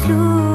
through.